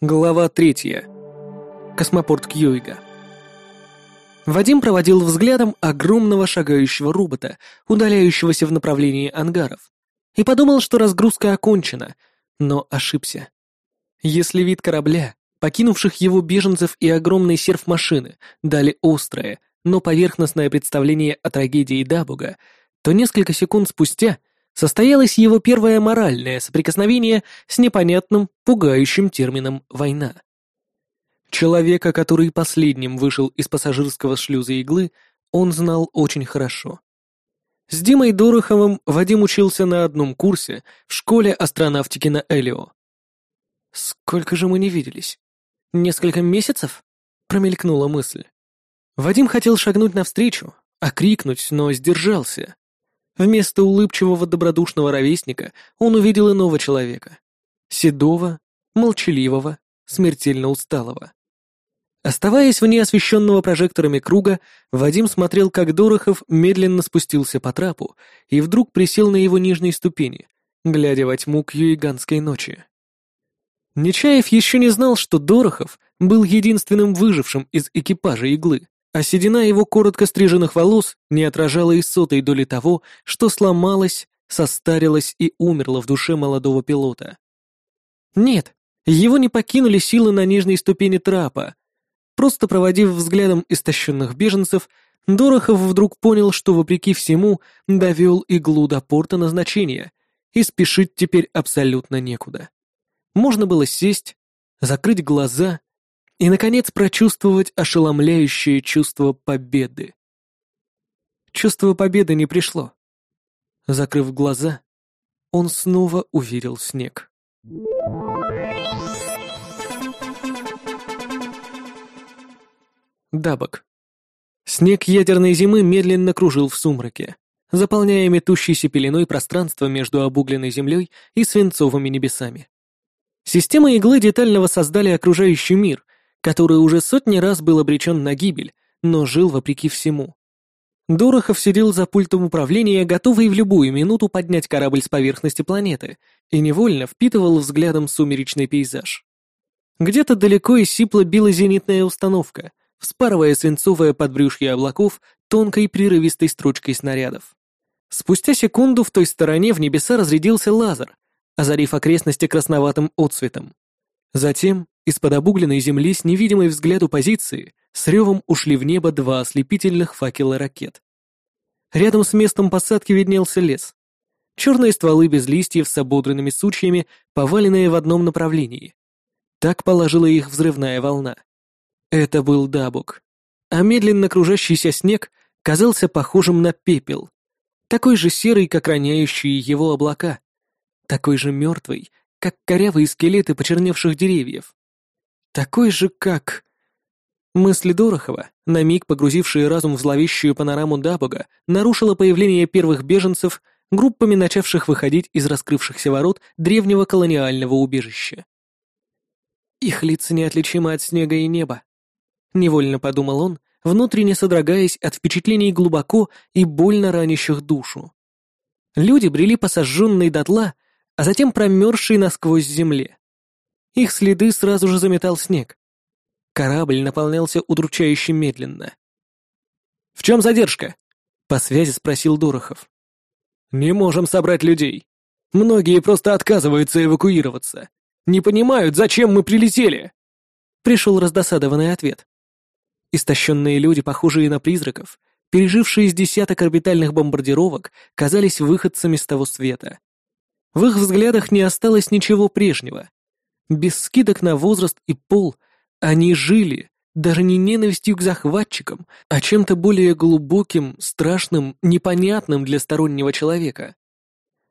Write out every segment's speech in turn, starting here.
Глава третья. Космопорт Кьюига. Вадим проводил взглядом огромного шагающего робота, удаляющегося в направлении ангаров, и подумал, что разгрузка окончена, но ошибся. Если вид корабля, покинувших его беженцев и огромной серф машины дали острое, но поверхностное представление о трагедии Дабуга, то несколько секунд спустя состоялось его первое моральное соприкосновение с непонятным, пугающим термином «война». Человека, который последним вышел из пассажирского шлюза иглы, он знал очень хорошо. С Димой Дороховым Вадим учился на одном курсе в школе астронавтики на Элио. «Сколько же мы не виделись? Несколько месяцев?» — промелькнула мысль. Вадим хотел шагнуть навстречу, окрикнуть, но сдержался. Вместо улыбчивого добродушного ровесника он увидел иного человека. Седого, молчаливого, смертельно усталого. Оставаясь вне освещенного прожекторами круга, Вадим смотрел, как Дорохов медленно спустился по трапу и вдруг присел на его нижней ступени, глядя во тьму кьюиганской ночи. Нечаев еще не знал, что Дорохов был единственным выжившим из экипажа иглы а седина его коротко стриженных волос не отражала и сотой доли того, что сломалось, состарилось и умерло в душе молодого пилота. Нет, его не покинули силы на нижней ступени трапа. Просто проводив взглядом истощенных беженцев, Дорохов вдруг понял, что, вопреки всему, довел иглу до порта назначения, и спешить теперь абсолютно некуда. Можно было сесть, закрыть глаза и, наконец, прочувствовать ошеломляющее чувство победы. Чувство победы не пришло. Закрыв глаза, он снова увидел снег. Дабок. Снег ядерной зимы медленно кружил в сумраке, заполняя метущейся пеленой пространство между обугленной землей и свинцовыми небесами. Системы иглы детально воссоздали окружающий мир, который уже сотни раз был обречен на гибель, но жил вопреки всему. Дорохов сидел за пультом управления, готовый в любую минуту поднять корабль с поверхности планеты, и невольно впитывал взглядом сумеречный пейзаж. Где-то далеко и сипло била зенитная установка, вспарывая свинцовое подбрюшье облаков тонкой прерывистой строчкой снарядов. Спустя секунду в той стороне в небеса разрядился лазер, озарив окрестности красноватым отцветом. Затем из-под обугленной земли с невидимой взгляду позиции с ревом ушли в небо два ослепительных факела ракет. Рядом с местом посадки виднелся лес. Черные стволы без листьев с ободранными сучьями, поваленные в одном направлении. Так положила их взрывная волна. Это был Дабук. А медленно кружащийся снег казался похожим на пепел. Такой же серый, как роняющие его облака. Такой же мертвый, как корявые скелеты почерневших деревьев. Такой же, как... Мысли Дорохова, на миг погрузившие разум в зловещую панораму Дабога, нарушило появление первых беженцев, группами начавших выходить из раскрывшихся ворот древнего колониального убежища. Их лица неотличимы от снега и неба. Невольно подумал он, внутренне содрогаясь от впечатлений глубоко и больно ранящих душу. Люди брели по сожженной дотла, а затем промерзшей насквозь земле. Их следы сразу же заметал снег. Корабль наполнялся удручающе медленно. «В чем задержка?» — по связи спросил Дорохов. «Не можем собрать людей. Многие просто отказываются эвакуироваться. Не понимают, зачем мы прилетели!» Пришел раздосадованный ответ. Истощенные люди, похожие на призраков, пережившие с десяток орбитальных бомбардировок, казались выходцами с того света. В их взглядах не осталось ничего прежнего. Без скидок на возраст и пол они жили, даже не ненавистью к захватчикам, а чем-то более глубоким, страшным, непонятным для стороннего человека.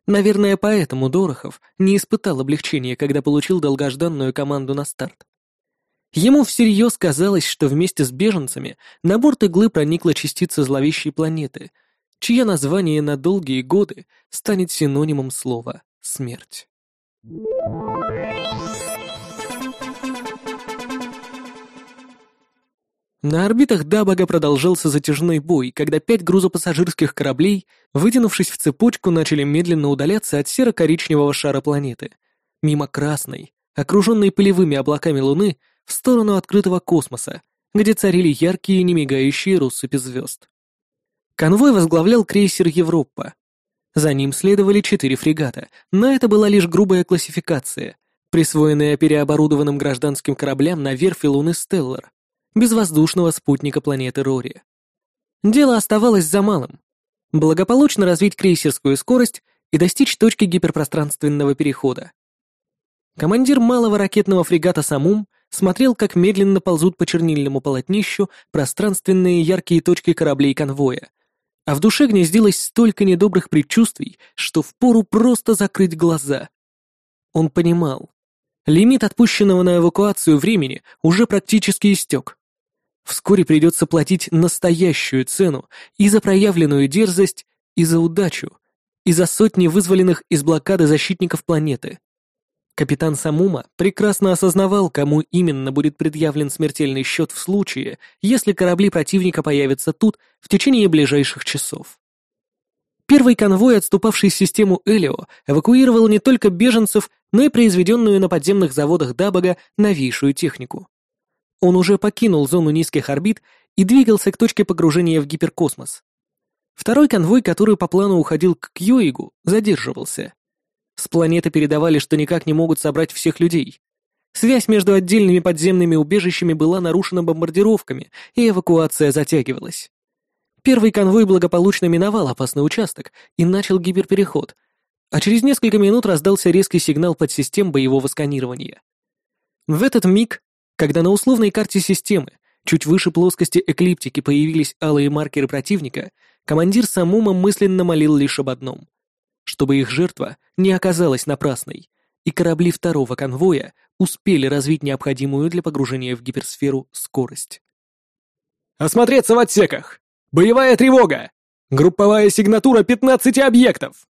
Наверное, поэтому Дорохов не испытал облегчения, когда получил долгожданную команду на старт. Ему всерьез казалось, что вместе с беженцами на борт иглы проникла частица зловещей планеты, чье название на долгие годы станет синонимом слова «смерть». На орбитах Дабага продолжался затяжной бой, когда пять грузопассажирских кораблей, вытянувшись в цепочку, начали медленно удаляться от серо-коричневого шара планеты, мимо красной, окруженный пылевыми облаками Луны, в сторону открытого космоса, где царили яркие немигающие россыпи звезд. Конвой возглавлял крейсер «Европа». За ним следовали четыре фрегата, но это была лишь грубая классификация, присвоенная переоборудованным гражданским кораблям на верфи Луны Стеллар, безвоздушного спутника планеты Рори. Дело оставалось за малым — благополучно развить крейсерскую скорость и достичь точки гиперпространственного перехода. Командир малого ракетного фрегата «Самум» смотрел, как медленно ползут по чернильному полотнищу пространственные яркие точки кораблей конвоя, а в душе гнездилось столько недобрых предчувствий, что впору просто закрыть глаза. Он понимал. Лимит отпущенного на эвакуацию времени уже практически истек. Вскоре придется платить настоящую цену и за проявленную дерзость, и за удачу, и за сотни вызволенных из блокады защитников планеты. Капитан Самума прекрасно осознавал, кому именно будет предъявлен смертельный счет в случае, если корабли противника появятся тут в течение ближайших часов. Первый конвой, отступавший систему Элио, эвакуировал не только беженцев, но и произведенную на подземных заводах Дабага новейшую технику. Он уже покинул зону низких орбит и двигался к точке погружения в гиперкосмос. Второй конвой, который по плану уходил к Кьюигу, задерживался. С планеты передавали, что никак не могут собрать всех людей. Связь между отдельными подземными убежищами была нарушена бомбардировками, и эвакуация затягивалась. Первый конвой благополучно миновал опасный участок и начал гиперпереход, а через несколько минут раздался резкий сигнал подсистем боевого сканирования. В этот миг, когда на условной карте системы чуть выше плоскости эклиптики появились алые маркеры противника, командир Самума мысленно молил лишь об одном чтобы их жертва не оказалась напрасной, и корабли второго конвоя успели развить необходимую для погружения в гиперсферу скорость. «Осмотреться в отсеках! Боевая тревога! Групповая сигнатура 15 объектов!»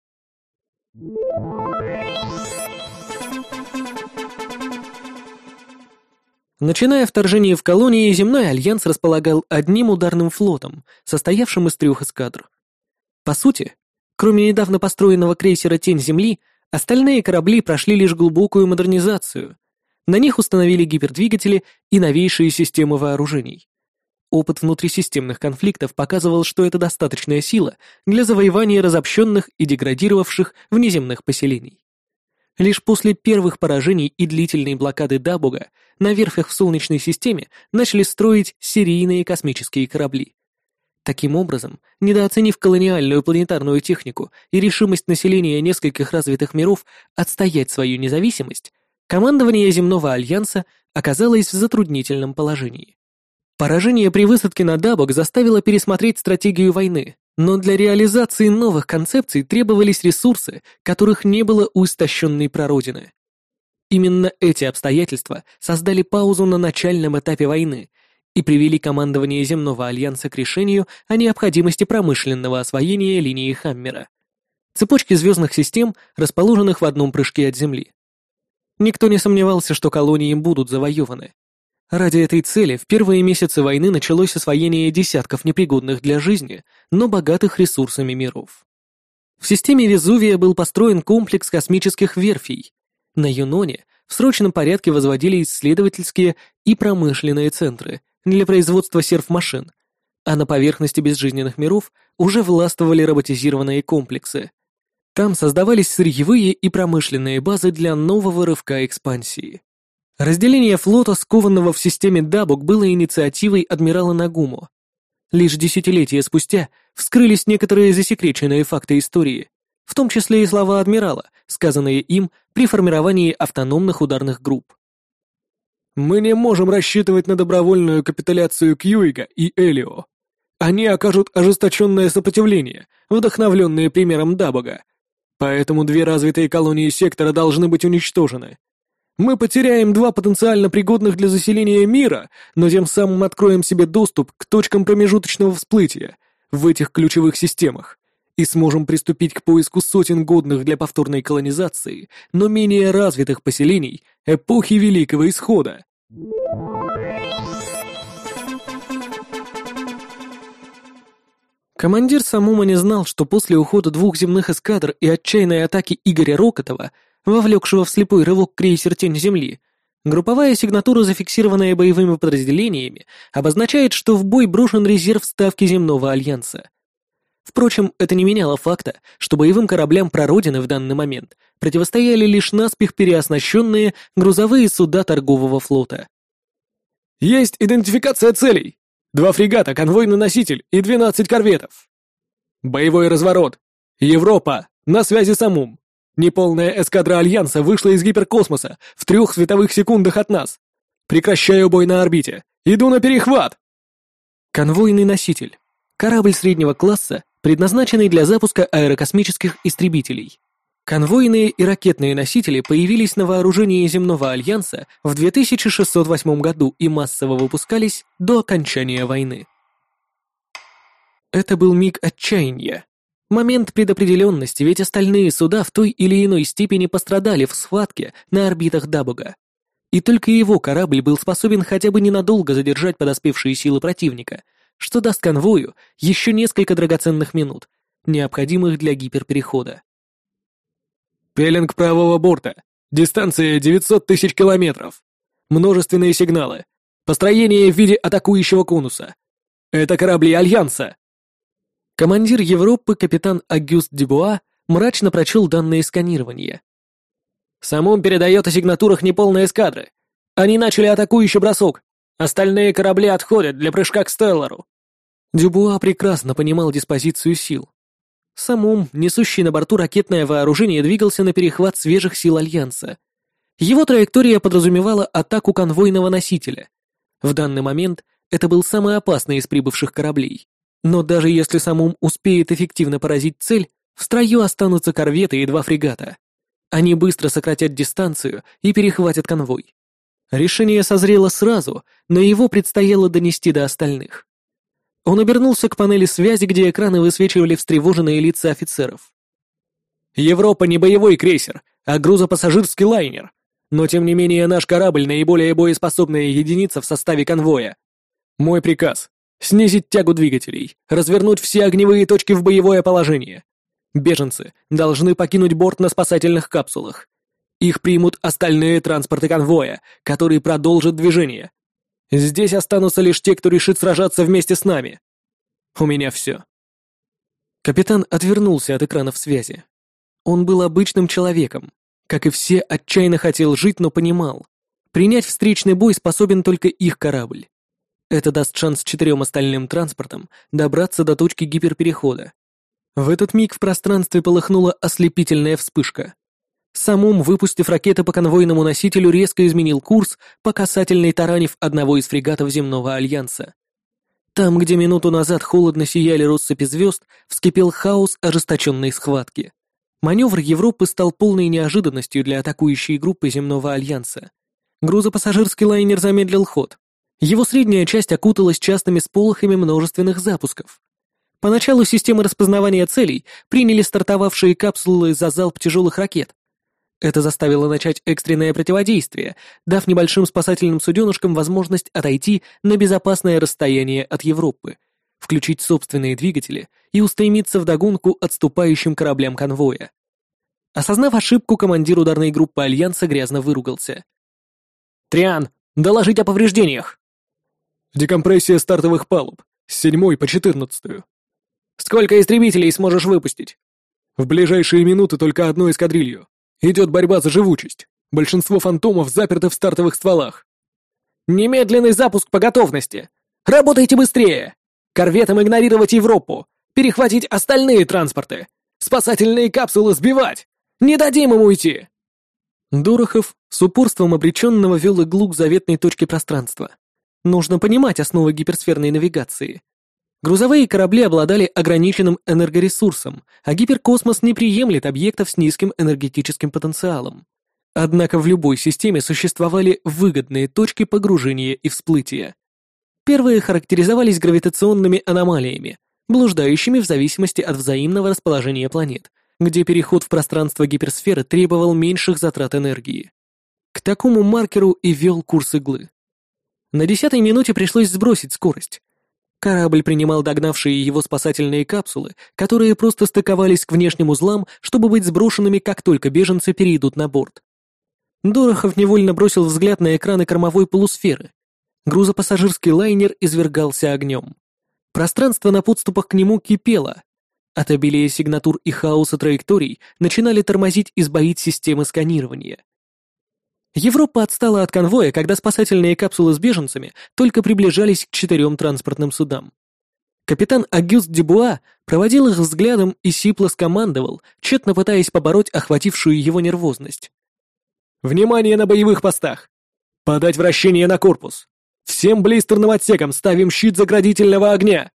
Начиная вторжение в колонии, Земной Альянс располагал одним ударным флотом, состоявшим из трех эскадр. По сути, Кроме недавно построенного крейсера «Тень Земли», остальные корабли прошли лишь глубокую модернизацию. На них установили гипердвигатели и новейшие системы вооружений. Опыт внутрисистемных конфликтов показывал, что это достаточная сила для завоевания разобщенных и деградировавших внеземных поселений. Лишь после первых поражений и длительной блокады Дабуга на верфях в Солнечной системе начали строить серийные космические корабли. Таким образом, недооценив колониальную планетарную технику и решимость населения нескольких развитых миров отстоять свою независимость, командование Земного Альянса оказалось в затруднительном положении. Поражение при высадке на Дабок заставило пересмотреть стратегию войны, но для реализации новых концепций требовались ресурсы, которых не было у истощенной прародины. Именно эти обстоятельства создали паузу на начальном этапе войны и привели командование Земного Альянса к решению о необходимости промышленного освоения линии Хаммера, цепочки звездных систем, расположенных в одном прыжке от Земли. Никто не сомневался, что колонии будут завоеваны. Ради этой цели в первые месяцы войны началось освоение десятков непригодных для жизни, но богатых ресурсами миров. В системе Везувия был построен комплекс космических верфей. На Юноне в срочном порядке возводили исследовательские и промышленные центры – для производства серф-машин, а на поверхности безжизненных миров уже властвовали роботизированные комплексы. Там создавались сырьевые и промышленные базы для нового рывка экспансии. Разделение флота, скованного в системе Дабук, было инициативой адмирала Нагумо. Лишь десятилетия спустя вскрылись некоторые засекреченные факты истории, в том числе и слова адмирала, сказанные им при формировании автономных ударных групп. Мы не можем рассчитывать на добровольную капитуляцию Кьюига и Элио. Они окажут ожесточенное сопротивление, вдохновленные примером Дабага. Поэтому две развитые колонии сектора должны быть уничтожены. Мы потеряем два потенциально пригодных для заселения мира, но тем самым откроем себе доступ к точкам промежуточного всплытия в этих ключевых системах и сможем приступить к поиску сотен годных для повторной колонизации, но менее развитых поселений эпохи Великого Исхода. Командир Самума не знал, что после ухода двух земных эскадр и отчаянной атаки Игоря Рокотова вовлекшего в слепой рывок крейсер «Тень Земли», групповая сигнатура, зафиксированная боевыми подразделениями, обозначает, что в бой брошен резерв ставки Земного Альянса. Впрочем, это не меняло факта, что боевым кораблям прародины в данный момент противостояли лишь наспех переоснащенные грузовые суда торгового флота. «Есть идентификация целей! Два фрегата, конвойный носитель и 12 корветов!» «Боевой разворот! Европа! На связи с Амум! Неполная эскадра Альянса вышла из гиперкосмоса в трех световых секундах от нас! Прекращаю бой на орбите! Иду на перехват!» Конвойный носитель. Корабль среднего класса, предназначенный для запуска аэрокосмических истребителей. Конвойные и ракетные носители появились на вооружении Земного Альянса в 2608 году и массово выпускались до окончания войны. Это был миг отчаяния. Момент предопределенности, ведь остальные суда в той или иной степени пострадали в схватке на орбитах Дабуга. И только его корабль был способен хотя бы ненадолго задержать подоспевшие силы противника, что даст конвою еще несколько драгоценных минут, необходимых для гиперперехода. Пеленг правого борта. Дистанция 900 тысяч километров. Множественные сигналы. Построение в виде атакующего конуса. Это корабли Альянса. Командир Европы, капитан Агюст Дебуа, мрачно прочел данные сканирования. «Самум передает о сигнатурах неполной эскадры. Они начали атакующий бросок. Остальные корабли отходят для прыжка к Стеллару». Дюбуа прекрасно понимал диспозицию сил. Самум, несущий на борту ракетное вооружение, двигался на перехват свежих сил Альянса. Его траектория подразумевала атаку конвойного носителя. В данный момент это был самый опасный из прибывших кораблей. Но даже если Самум успеет эффективно поразить цель, в строю останутся корветы и два фрегата. Они быстро сократят дистанцию и перехватят конвой. Решение созрело сразу, но его предстояло донести до остальных. Он обернулся к панели связи, где экраны высвечивали встревоженные лица офицеров. «Европа не боевой крейсер, а грузопассажирский лайнер. Но тем не менее наш корабль — наиболее боеспособная единица в составе конвоя. Мой приказ — снизить тягу двигателей, развернуть все огневые точки в боевое положение. Беженцы должны покинуть борт на спасательных капсулах. Их примут остальные транспорты конвоя, которые продолжат движение. Здесь останутся лишь те, кто решит сражаться вместе с нами. У меня все. Капитан отвернулся от экранов связи. Он был обычным человеком. Как и все, отчаянно хотел жить, но понимал. Принять встречный бой способен только их корабль. Это даст шанс четырем остальным транспортам добраться до точки гиперперехода. В этот миг в пространстве полыхнула ослепительная вспышка. Самум, выпустив ракеты по конвойному носителю, резко изменил курс по касательной таранив одного из фрегатов Земного Альянса. Там, где минуту назад холодно сияли россыпи звезд, вскипел хаос ожесточенной схватки. Маневр Европы стал полной неожиданностью для атакующей группы Земного Альянса. Грузопассажирский лайнер замедлил ход. Его средняя часть окуталась частыми сполохами множественных запусков. Поначалу системы распознавания целей приняли стартовавшие капсулы за залп тяжелых ракет, это заставило начать экстренное противодействие, дав небольшим спасательным суденышкам возможность отойти на безопасное расстояние от Европы, включить собственные двигатели и устремиться в догонку отступающим кораблям конвоя. Осознав ошибку, командир ударной группы Альянса грязно выругался. «Триан, доложить о повреждениях!» «Декомпрессия стартовых палуб, с седьмой по четырнадцатую». «Сколько истребителей сможешь выпустить?» «В ближайшие минуты только одну эскадрилью. Идет борьба за живучесть. Большинство фантомов заперты в стартовых стволах. Немедленный запуск по готовности. Работайте быстрее. Корветам игнорировать Европу. Перехватить остальные транспорты. Спасательные капсулы сбивать. Не дадим им уйти. Дорохов с упорством обреченного вел иглу к заветной точке пространства. Нужно понимать основы гиперсферной навигации. Грузовые корабли обладали ограниченным энергоресурсом, а гиперкосмос не приемлет объектов с низким энергетическим потенциалом. Однако в любой системе существовали выгодные точки погружения и всплытия. Первые характеризовались гравитационными аномалиями, блуждающими в зависимости от взаимного расположения планет, где переход в пространство гиперсферы требовал меньших затрат энергии. К такому маркеру и вел курс иглы. На десятой минуте пришлось сбросить скорость, Корабль принимал догнавшие его спасательные капсулы, которые просто стыковались к внешним узлам, чтобы быть сброшенными, как только беженцы перейдут на борт. Дорохов невольно бросил взгляд на экраны кормовой полусферы. Грузопассажирский лайнер извергался огнем. Пространство на подступах к нему кипело. От обилия сигнатур и хаоса траекторий начинали тормозить и сбоить системы сканирования. Европа отстала от конвоя, когда спасательные капсулы с беженцами только приближались к четырем транспортным судам. Капитан Агюст Дебуа проводил их взглядом и сипло скомандовал, тщетно пытаясь побороть охватившую его нервозность. «Внимание на боевых постах! Подать вращение на корпус! Всем блистерным отсекам ставим щит заградительного огня!»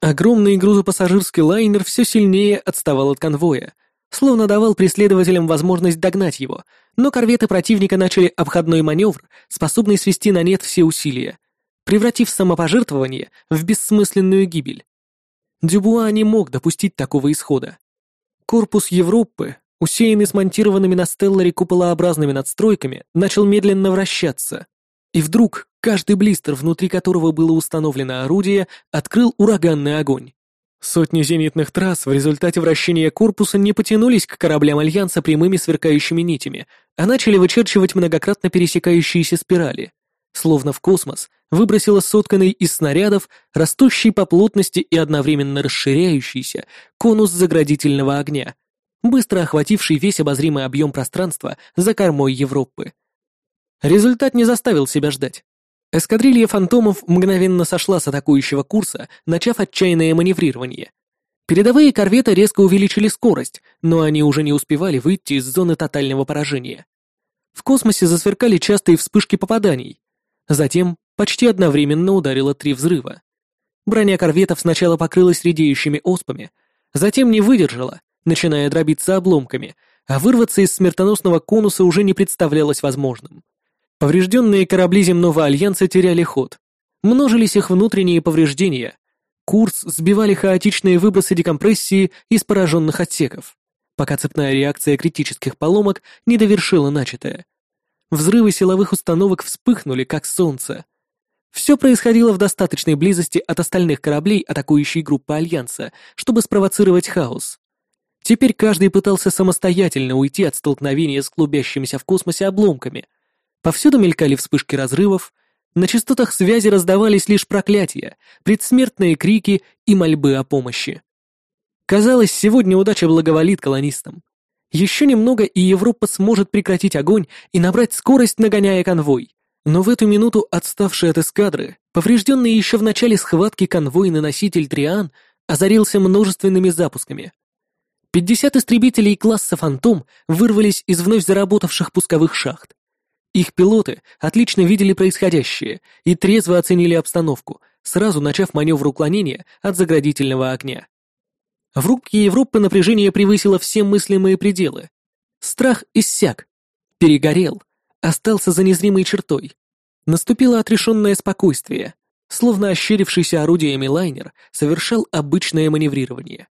Огромный грузопассажирский лайнер все сильнее отставал от конвоя, словно давал преследователям возможность догнать его, но корветы противника начали обходной маневр, способный свести на нет все усилия, превратив самопожертвование в бессмысленную гибель. Дюбуа не мог допустить такого исхода. Корпус Европы, усеянный смонтированными на стелларе куполообразными надстройками, начал медленно вращаться. И вдруг каждый блистер, внутри которого было установлено орудие, открыл ураганный огонь. Сотни зенитных трасс в результате вращения корпуса не потянулись к кораблям Альянса прямыми сверкающими нитями, а начали вычерчивать многократно пересекающиеся спирали. Словно в космос выбросило сотканный из снарядов, растущий по плотности и одновременно расширяющийся конус заградительного огня, быстро охвативший весь обозримый объем пространства за кормой Европы. Результат не заставил себя ждать. Эскадрилья фантомов мгновенно сошла с атакующего курса, начав отчаянное маневрирование. Передовые корветы резко увеличили скорость, но они уже не успевали выйти из зоны тотального поражения. В космосе засверкали частые вспышки попаданий. Затем почти одновременно ударило три взрыва. Броня корветов сначала покрылась редеющими оспами, затем не выдержала, начиная дробиться обломками, а вырваться из смертоносного конуса уже не представлялось возможным. Поврежденные корабли земного альянса теряли ход. Множились их внутренние повреждения. Курс сбивали хаотичные выбросы декомпрессии из пораженных отсеков, пока цепная реакция критических поломок не довершила начатое. Взрывы силовых установок вспыхнули, как солнце. Все происходило в достаточной близости от остальных кораблей атакующей группы Альянса, чтобы спровоцировать хаос. Теперь каждый пытался самостоятельно уйти от столкновения с клубящимися в космосе обломками — Повсюду мелькали вспышки разрывов, на частотах связи раздавались лишь проклятия, предсмертные крики и мольбы о помощи. Казалось, сегодня удача благоволит колонистам. Еще немного, и Европа сможет прекратить огонь и набрать скорость, нагоняя конвой. Но в эту минуту отставший от эскадры, поврежденный еще в начале схватки конвойный носитель Триан, озарился множественными запусками. Пятьдесят истребителей класса «Фантом» вырвались из вновь заработавших пусковых шахт. Их пилоты отлично видели происходящее и трезво оценили обстановку, сразу начав маневр уклонения от заградительного огня. В рубке Европы напряжение превысило все мыслимые пределы. Страх иссяк, перегорел, остался за незримой чертой. Наступило отрешенное спокойствие, словно ощерившийся орудиями лайнер совершал обычное маневрирование.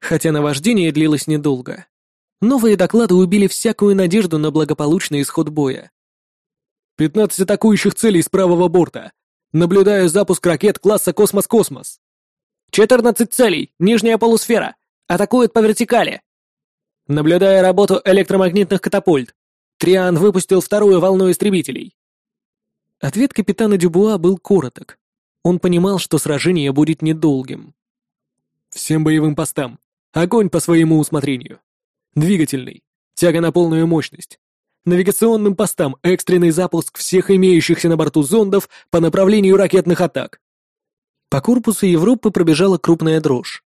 Хотя наваждение длилось недолго. Новые доклады убили всякую надежду на благополучный исход боя. 15 атакующих целей с правого борта. Наблюдаю запуск ракет класса «Космос-Космос». 14 целей, нижняя полусфера. Атакуют по вертикали. Наблюдаю работу электромагнитных катапульт. Триан выпустил вторую волну истребителей. Ответ капитана Дюбуа был короток. Он понимал, что сражение будет недолгим. Всем боевым постам. Огонь по своему усмотрению. Двигательный. Тяга на полную мощность навигационным постам экстренный запуск всех имеющихся на борту зондов по направлению ракетных атак. По корпусу Европы пробежала крупная дрожь.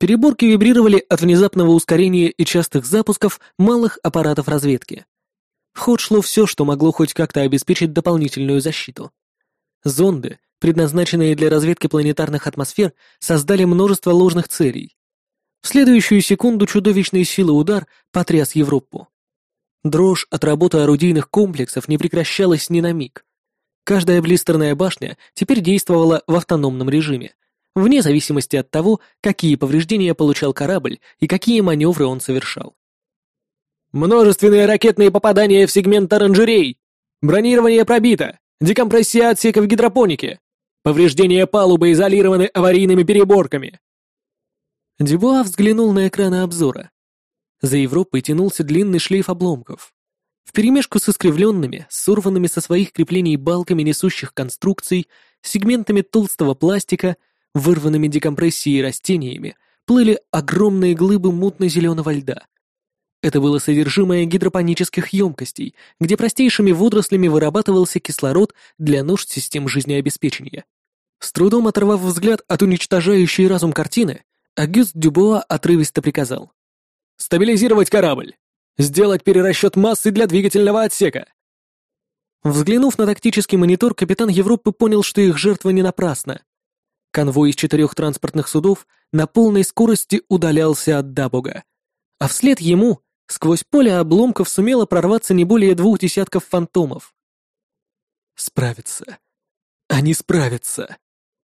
Переборки вибрировали от внезапного ускорения и частых запусков малых аппаратов разведки. В ход шло все, что могло хоть как-то обеспечить дополнительную защиту. Зонды, предназначенные для разведки планетарных атмосфер, создали множество ложных целей. В следующую секунду чудовищной силы удар потряс Европу. Дрожь от работы орудийных комплексов не прекращалась ни на миг. Каждая блистерная башня теперь действовала в автономном режиме, вне зависимости от того, какие повреждения получал корабль и какие маневры он совершал. «Множественные ракетные попадания в сегмент оранжерей! Бронирование пробито! Декомпрессия отсеков гидропоники! Повреждения палубы изолированы аварийными переборками. Дюбуа взглянул на экраны обзора. За Европой тянулся длинный шлейф обломков. Вперемешку с искривленными, сорванными со своих креплений балками несущих конструкций, сегментами толстого пластика, вырванными декомпрессией растениями, плыли огромные глыбы мутно-зеленого льда. Это было содержимое гидропонических емкостей, где простейшими водорослями вырабатывался кислород для нужд систем жизнеобеспечения. С трудом оторвав взгляд от уничтожающей разум картины, Агюст Дюбуа отрывисто приказал. «Стабилизировать корабль! Сделать перерасчет массы для двигательного отсека!» Взглянув на тактический монитор, капитан Европы понял, что их жертва не напрасна. Конвой из четырех транспортных судов на полной скорости удалялся от Дабуга, а вслед ему сквозь поле обломков сумело прорваться не более двух десятков фантомов. «Справиться. Они справятся!»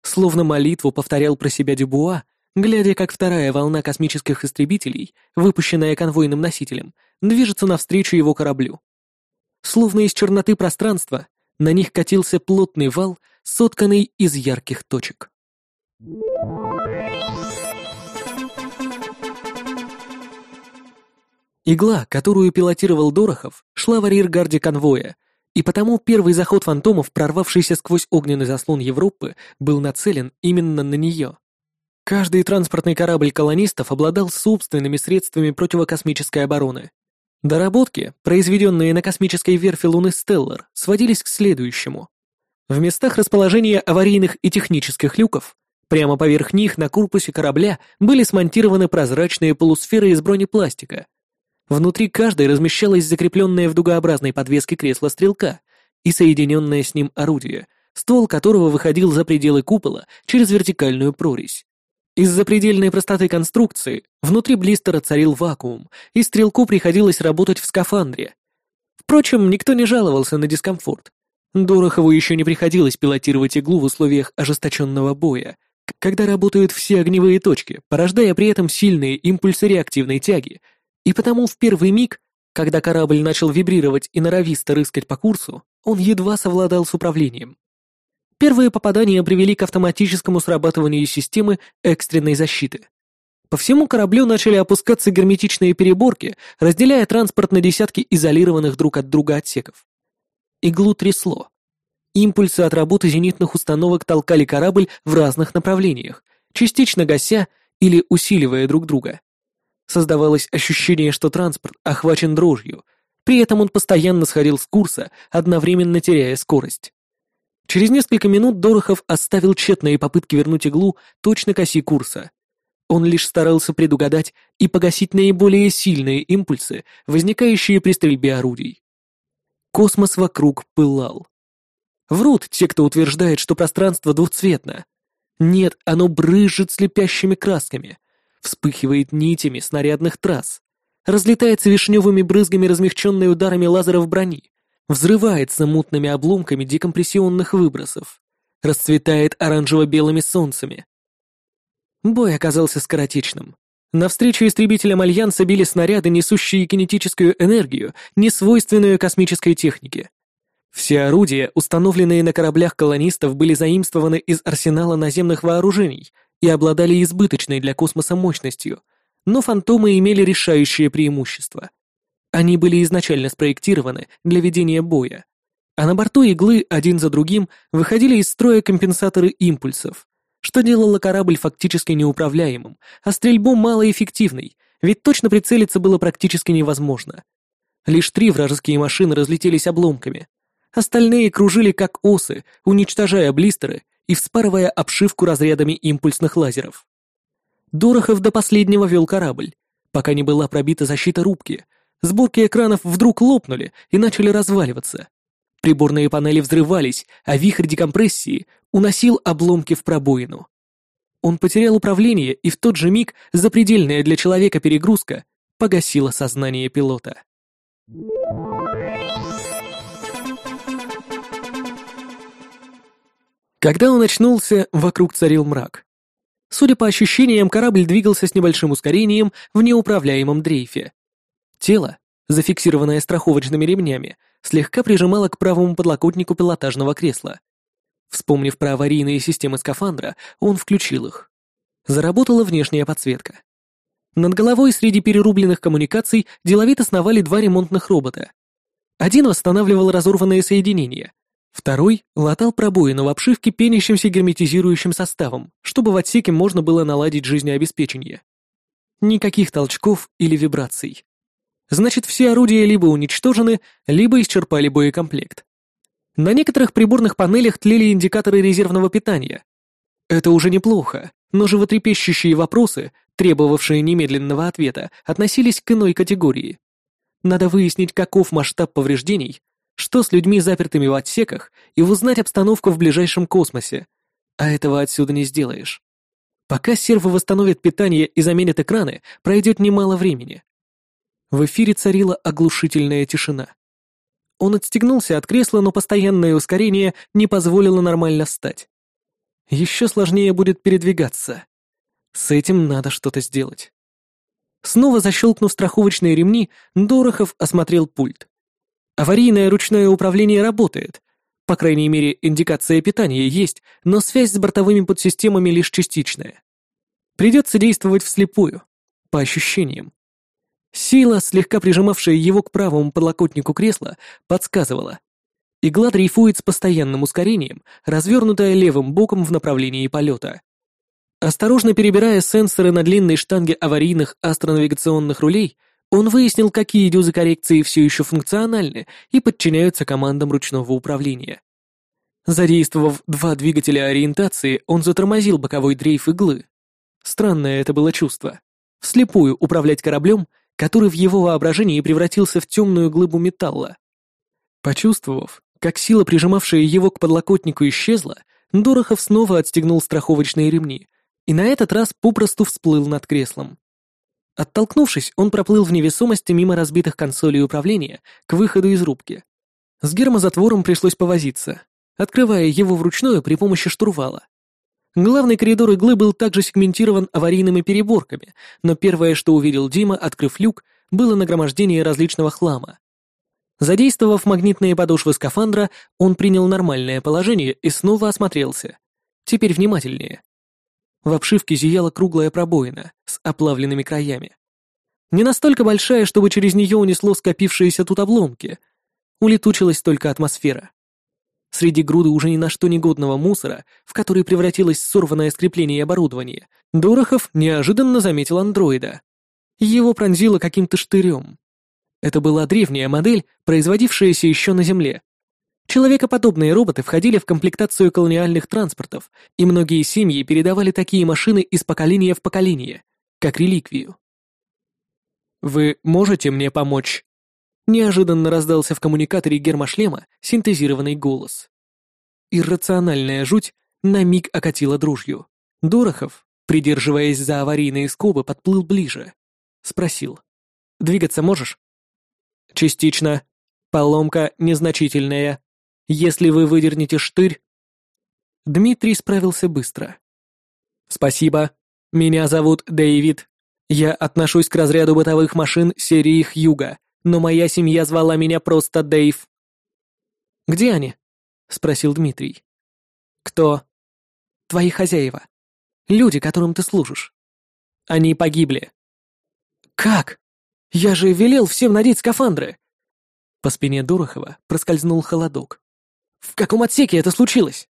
Словно молитву повторял про себя Дюбуа, глядя, как вторая волна космических истребителей, выпущенная конвойным носителем, движется навстречу его кораблю. Словно из черноты пространства, на них катился плотный вал, сотканный из ярких точек. Игла, которую пилотировал Дорохов, шла в арьергарде конвоя, и потому первый заход фантомов, прорвавшийся сквозь огненный заслон Европы, был нацелен именно на нее. Каждый транспортный корабль колонистов обладал собственными средствами противокосмической обороны. Доработки, произведенные на космической верфи Луны Стеллар, сводились к следующему. В местах расположения аварийных и технических люков, прямо поверх них на корпусе корабля были смонтированы прозрачные полусферы из бронепластика. Внутри каждой размещалось закрепленное в дугообразной подвеске кресло стрелка и соединенное с ним орудие, ствол которого выходил за пределы купола через вертикальную прорезь. Из-за предельной простоты конструкции внутри блистера царил вакуум, и стрелку приходилось работать в скафандре. Впрочем, никто не жаловался на дискомфорт. Дорохову еще не приходилось пилотировать иглу в условиях ожесточенного боя, когда работают все огневые точки, порождая при этом сильные импульсы реактивной тяги, и потому в первый миг, когда корабль начал вибрировать и норовисто рыскать по курсу, он едва совладал с управлением. Первые попадания привели к автоматическому срабатыванию системы экстренной защиты. По всему кораблю начали опускаться герметичные переборки, разделяя транспорт на десятки изолированных друг от друга отсеков. Иглу трясло. Импульсы от работы зенитных установок толкали корабль в разных направлениях, частично гася или усиливая друг друга. Создавалось ощущение, что транспорт охвачен дрожью, при этом он постоянно сходил с курса, одновременно теряя скорость. Через несколько минут Дорохов оставил тщетные попытки вернуть иглу точно к оси курса. Он лишь старался предугадать и погасить наиболее сильные импульсы, возникающие при стрельбе орудий. Космос вокруг пылал. Врут те, кто утверждает, что пространство двухцветно. Нет, оно брызжет слепящими красками, вспыхивает нитями снарядных трасс, разлетается вишневыми брызгами, размягченной ударами лазеров брони, взрывается мутными обломками декомпрессионных выбросов, расцветает оранжево-белыми солнцами. Бой оказался скоротечным. Навстречу истребителям Альянса били снаряды, несущие кинетическую энергию, несвойственную космической технике. Все орудия, установленные на кораблях колонистов, были заимствованы из арсенала наземных вооружений и обладали избыточной для космоса мощностью, но фантомы имели решающее преимущество — они были изначально спроектированы для ведения боя, а на борту иглы один за другим выходили из строя компенсаторы импульсов, что делало корабль фактически неуправляемым, а стрельбу малоэффективной, ведь точно прицелиться было практически невозможно. Лишь три вражеские машины разлетелись обломками. Остальные кружили как осы, уничтожая блистеры и вспарывая обшивку разрядами импульсных лазеров. Дорохов до последнего вел корабль, пока не была пробита защита рубки, Сборки экранов вдруг лопнули и начали разваливаться. Приборные панели взрывались, а вихрь декомпрессии уносил обломки в пробоину. Он потерял управление, и в тот же миг запредельная для человека перегрузка погасила сознание пилота. Когда он очнулся, вокруг царил мрак. Судя по ощущениям, корабль двигался с небольшим ускорением в неуправляемом дрейфе. Тело, зафиксированное страховочными ремнями, слегка прижимало к правому подлокотнику пилотажного кресла. Вспомнив про аварийные системы скафандра, он включил их. Заработала внешняя подсветка. Над головой среди перерубленных коммуникаций деловито сновали два ремонтных робота. Один восстанавливал разорванные соединения, второй латал пробоины в обшивке пенящимся герметизирующим составом, чтобы в отсеке можно было наладить жизнеобеспечение. Никаких толчков или вибраций. Значит, все орудия либо уничтожены, либо исчерпали боекомплект. На некоторых приборных панелях тлели индикаторы резервного питания. Это уже неплохо, но животрепещущие вопросы, требовавшие немедленного ответа, относились к иной категории. Надо выяснить, каков масштаб повреждений, что с людьми, запертыми в отсеках, и узнать обстановку в ближайшем космосе. А этого отсюда не сделаешь. Пока сервы восстановят питание и заменят экраны, пройдет немало времени. В эфире царила оглушительная тишина. Он отстегнулся от кресла, но постоянное ускорение не позволило нормально встать. Еще сложнее будет передвигаться. С этим надо что-то сделать. Снова защелкнув страховочные ремни, Дорохов осмотрел пульт. Аварийное ручное управление работает. По крайней мере, индикация питания есть, но связь с бортовыми подсистемами лишь частичная. Придется действовать вслепую, по ощущениям. Сила, слегка прижимавшая его к правому подлокотнику кресла, подсказывала. Игла дрейфует с постоянным ускорением, развернутая левым боком в направлении полета. Осторожно перебирая сенсоры на длинной штанге аварийных астронавигационных рулей, он выяснил, какие дюзы коррекции все еще функциональны и подчиняются командам ручного управления. Задействовав два двигателя ориентации, он затормозил боковой дрейф иглы. Странное это было чувство. Вслепую управлять кораблем — который в его воображении превратился в темную глыбу металла. Почувствовав, как сила, прижимавшая его к подлокотнику, исчезла, Дорохов снова отстегнул страховочные ремни и на этот раз попросту всплыл над креслом. Оттолкнувшись, он проплыл в невесомости мимо разбитых консолей управления к выходу из рубки. С гермозатвором пришлось повозиться, открывая его вручную при помощи штурвала. Главный коридор иглы был также сегментирован аварийными переборками, но первое, что увидел Дима, открыв люк, было нагромождение различного хлама. Задействовав магнитные подошвы скафандра, он принял нормальное положение и снова осмотрелся. Теперь внимательнее. В обшивке зияла круглая пробоина с оплавленными краями. Не настолько большая, чтобы через нее унесло скопившиеся тут обломки. Улетучилась только атмосфера. Среди груды уже ни на что негодного мусора, в который превратилось сорванное скрепление и оборудование, Дорохов неожиданно заметил андроида. Его пронзило каким-то штырем. Это была древняя модель, производившаяся еще на Земле. Человекоподобные роботы входили в комплектацию колониальных транспортов, и многие семьи передавали такие машины из поколения в поколение, как реликвию. «Вы можете мне помочь?» Неожиданно раздался в коммуникаторе гермошлема синтезированный голос. Иррациональная жуть на миг окатила дружью. Дорохов, придерживаясь за аварийные скобы, подплыл ближе. Спросил. «Двигаться можешь?» «Частично. Поломка незначительная. Если вы выдернете штырь...» Дмитрий справился быстро. «Спасибо. Меня зовут Дэвид. Я отношусь к разряду бытовых машин серии Хьюга но моя семья звала меня просто Дэйв». «Где они?» — спросил Дмитрий. «Кто?» «Твои хозяева. Люди, которым ты служишь. Они погибли». «Как? Я же велел всем надеть скафандры!» По спине Дорохова проскользнул холодок. «В каком отсеке это случилось?»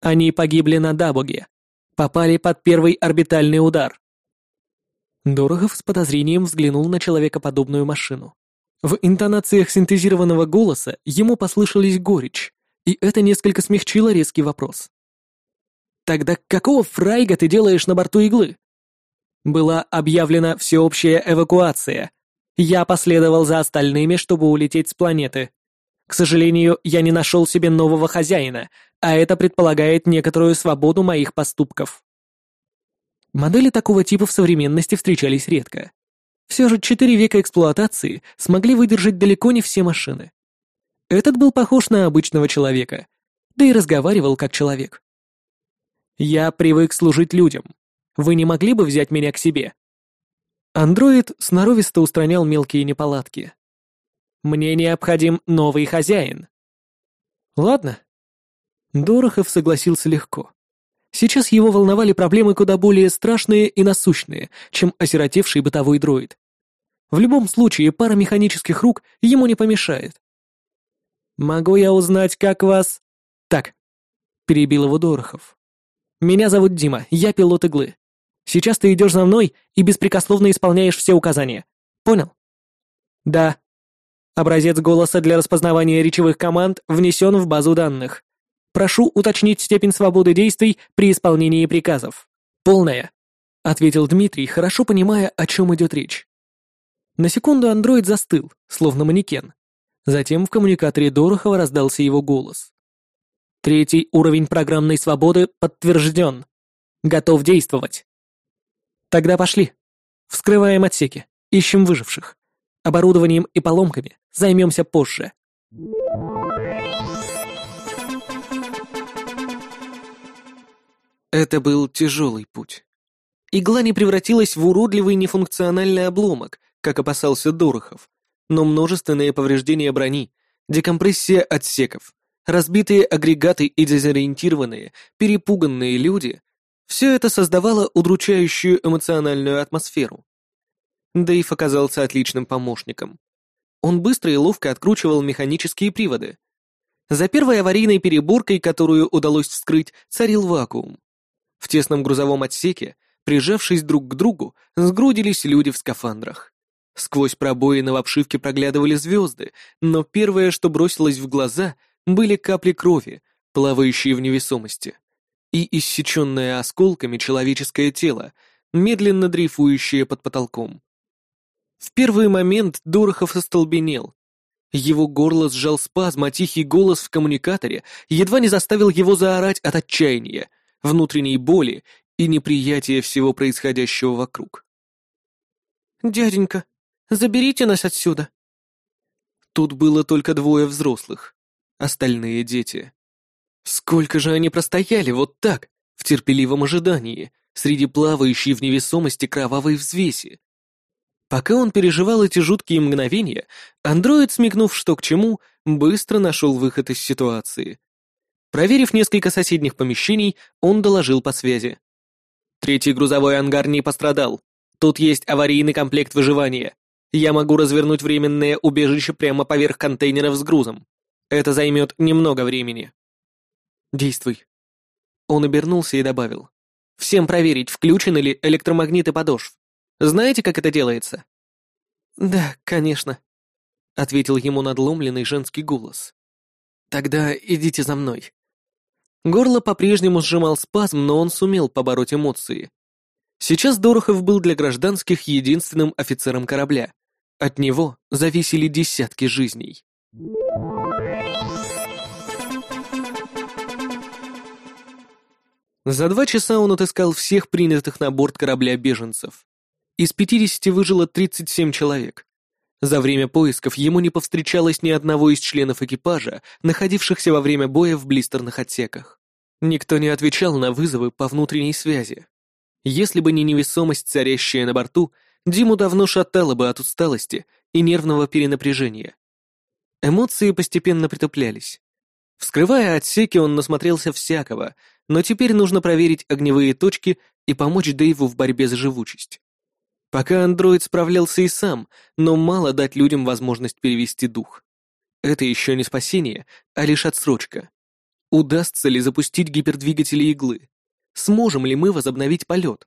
«Они погибли на Дабоге. Попали под первый орбитальный удар». Дорохов с подозрением взглянул на человекоподобную машину. В интонациях синтезированного голоса ему послышались горечь, и это несколько смягчило резкий вопрос. «Тогда какого фрайга ты делаешь на борту иглы?» Была объявлена всеобщая эвакуация. Я последовал за остальными, чтобы улететь с планеты. К сожалению, я не нашел себе нового хозяина, а это предполагает некоторую свободу моих поступков. Модели такого типа в современности встречались редко. Все же четыре века эксплуатации смогли выдержать далеко не все машины. Этот был похож на обычного человека, да и разговаривал как человек. «Я привык служить людям. Вы не могли бы взять меня к себе?» Андроид сноровисто устранял мелкие неполадки. «Мне необходим новый хозяин». «Ладно». Дорохов согласился легко. Сейчас его волновали проблемы куда более страшные и насущные, чем осиротевший бытовой дроид. В любом случае, пара механических рук ему не помешает. «Могу я узнать, как вас...» «Так», — перебил его Дорохов. «Меня зовут Дима, я пилот иглы. Сейчас ты идешь за мной и беспрекословно исполняешь все указания. Понял?» «Да». Образец голоса для распознавания речевых команд внесен в базу данных. Прошу уточнить степень свободы действий при исполнении приказов. Полная», — ответил Дмитрий, хорошо понимая, о чем идет речь. На секунду андроид застыл, словно манекен. Затем в коммуникаторе Дорохова раздался его голос. «Третий уровень программной свободы подтвержден. Готов действовать». «Тогда пошли. Вскрываем отсеки, ищем выживших. Оборудованием и поломками займемся позже». Это был тяжелый путь. Игла не превратилась в уродливый нефункциональный обломок, как опасался Дорохов, но множественные повреждения брони, декомпрессия отсеков, разбитые агрегаты и дезориентированные, перепуганные люди — все это создавало удручающую эмоциональную атмосферу. Дэйв оказался отличным помощником. Он быстро и ловко откручивал механические приводы. За первой аварийной переборкой, которую удалось вскрыть, царил вакуум. В тесном грузовом отсеке, прижавшись друг к другу, сгрудились люди в скафандрах. Сквозь пробоины в обшивке проглядывали звезды, но первое, что бросилось в глаза, были капли крови, плавающие в невесомости, и иссеченное осколками человеческое тело, медленно дрейфующее под потолком. В первый момент Дорохов остолбенел. Его горло сжал спазм, а тихий голос в коммуникаторе едва не заставил его заорать от отчаяния — внутренней боли и неприятия всего происходящего вокруг. «Дяденька, заберите нас отсюда!» Тут было только двое взрослых, остальные дети. Сколько же они простояли вот так, в терпеливом ожидании, среди плавающей в невесомости кровавой взвеси? Пока он переживал эти жуткие мгновения, андроид, смекнув что к чему, быстро нашел выход из ситуации. Проверив несколько соседних помещений, он доложил по связи. Третий грузовой ангар не пострадал. Тут есть аварийный комплект выживания. Я могу развернуть временное убежище прямо поверх контейнеров с грузом. Это займет немного времени. Действуй. Он обернулся и добавил. Всем проверить, включены ли электромагниты подошв. Знаете, как это делается? Да, конечно, ответил ему надломленный женский голос. Тогда идите за мной. Горло по-прежнему сжимал спазм, но он сумел побороть эмоции. Сейчас Дорохов был для гражданских единственным офицером корабля. От него зависели десятки жизней. За два часа он отыскал всех принятых на борт корабля беженцев. Из 50 выжило 37 человек. За время поисков ему не повстречалось ни одного из членов экипажа, находившихся во время боя в блистерных отсеках. Никто не отвечал на вызовы по внутренней связи. Если бы не невесомость, царящая на борту, Диму давно шатало бы от усталости и нервного перенапряжения. Эмоции постепенно притуплялись. Вскрывая отсеки, он насмотрелся всякого, но теперь нужно проверить огневые точки и помочь Дэйву в борьбе за живучесть. Пока андроид справлялся и сам, но мало дать людям возможность перевести дух. Это еще не спасение, а лишь отсрочка. Удастся ли запустить гипердвигатели иглы? Сможем ли мы возобновить полет?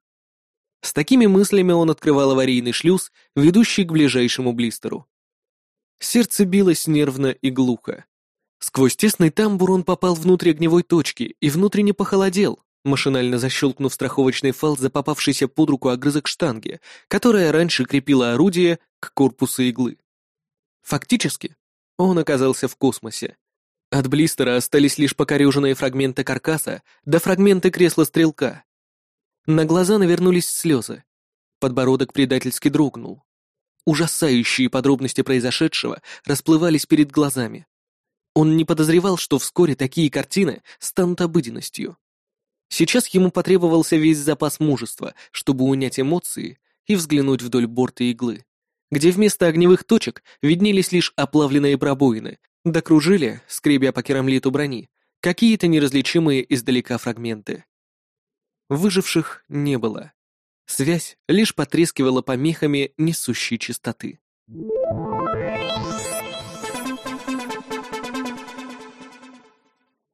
С такими мыслями он открывал аварийный шлюз, ведущий к ближайшему блистеру. Сердце билось нервно и глухо. Сквозь тесный тамбур он попал внутрь огневой точки и внутренне похолодел, машинально защелкнув страховочный фал за попавшийся под руку огрызок штанги, которая раньше крепила орудие к корпусу иглы. Фактически, он оказался в космосе. От блистера остались лишь покореженные фрагменты каркаса да фрагменты кресла стрелка. На глаза навернулись слезы. Подбородок предательски дрогнул. Ужасающие подробности произошедшего расплывались перед глазами. Он не подозревал, что вскоре такие картины станут обыденностью. Сейчас ему потребовался весь запас мужества, чтобы унять эмоции и взглянуть вдоль борта иглы, где вместо огневых точек виднелись лишь оплавленные пробоины, докружили, скребя по керамлиту брони, какие-то неразличимые издалека фрагменты. Выживших не было. Связь лишь потрескивала помехами несущей частоты.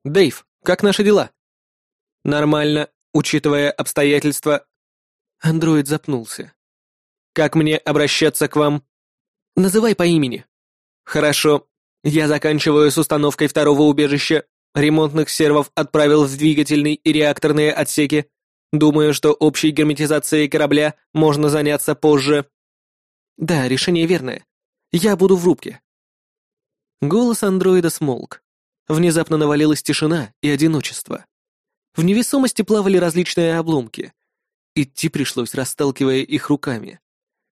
«Дэйв, как наши дела?» «Нормально, учитывая обстоятельства...» Андроид запнулся. «Как мне обращаться к вам?» «Называй по имени». «Хорошо. Я заканчиваю с установкой второго убежища. Ремонтных сервов отправил в двигательный и реакторные отсеки. Думаю, что общей герметизацией корабля можно заняться позже». «Да, решение верное. Я буду в рубке». Голос андроида смолк. Внезапно навалилась тишина и одиночество. В невесомости плавали различные обломки. Идти пришлось, расталкивая их руками.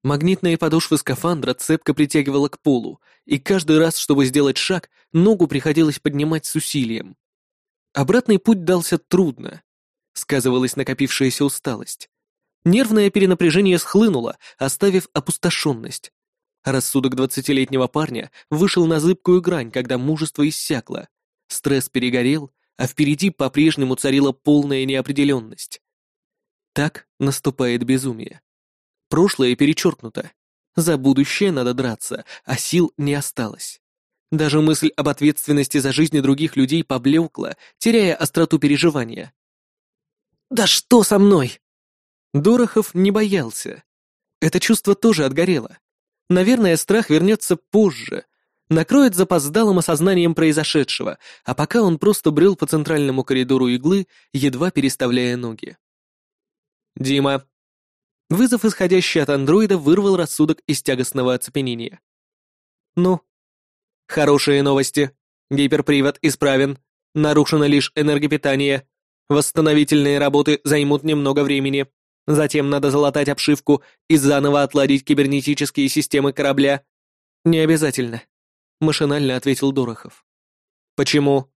Магнитные подошвы скафандра цепко притягивала к полу, и каждый раз, чтобы сделать шаг, ногу приходилось поднимать с усилием. Обратный путь дался трудно. Сказывалась накопившаяся усталость. Нервное перенапряжение схлынуло, оставив опустошенность. Рассудок двадцатилетнего парня вышел на зыбкую грань, когда мужество иссякло. Стресс перегорел, а впереди по-прежнему царила полная неопределенность. Так наступает безумие. Прошлое перечеркнуто. За будущее надо драться, а сил не осталось. Даже мысль об ответственности за жизни других людей поблекла, теряя остроту переживания. «Да что со мной?» Дорохов не боялся. Это чувство тоже отгорело. Наверное, страх вернется позже, накроет запоздалым осознанием произошедшего, а пока он просто брел по центральному коридору иглы, едва переставляя ноги. «Дима». Вызов, исходящий от андроида, вырвал рассудок из тягостного оцепенения. «Ну?» «Хорошие новости. Гиперпривод исправен. Нарушено лишь энергопитание. Восстановительные работы займут немного времени. Затем надо залатать обшивку и заново отладить кибернетические системы корабля. Не обязательно. — машинально ответил Дорохов. «Почему?»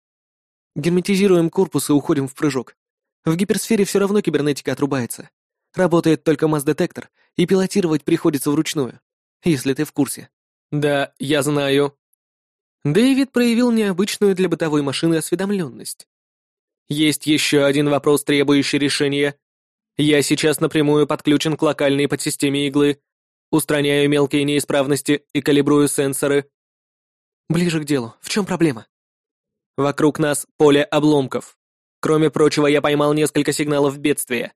«Герметизируем корпус и уходим в прыжок. В гиперсфере все равно кибернетика отрубается. Работает только масс-детектор, и пилотировать приходится вручную, если ты в курсе». «Да, я знаю». Дэвид проявил необычную для бытовой машины осведомленность. «Есть еще один вопрос, требующий решения. Я сейчас напрямую подключен к локальной подсистеме иглы, устраняю мелкие неисправности и калибрую сенсоры. Ближе к делу. В чем проблема? Вокруг нас поле обломков. Кроме прочего, я поймал несколько сигналов бедствия.